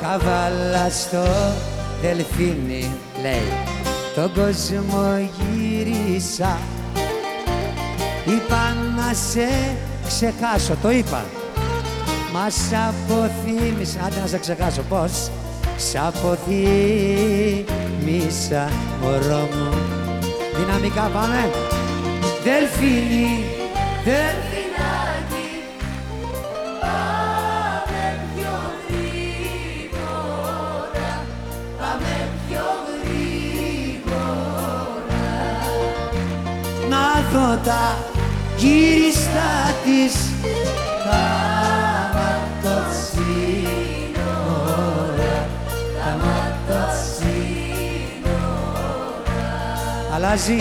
Καβάλα στο δελφίνι λέει. Τον κόσμο γύρισα. Είπα να σε ξεχάσω, το είπα. Μας σ' αποθύμησα, άντε να σε ξεχάσω. Πώς; Σ' αποθύμησα μωρό μου. Δυναμικά πάμε. Δελφίνι, Να δω τα γύριστα της Τα ματοτσίνορα Τα ματοτσίνορα Αλλάζει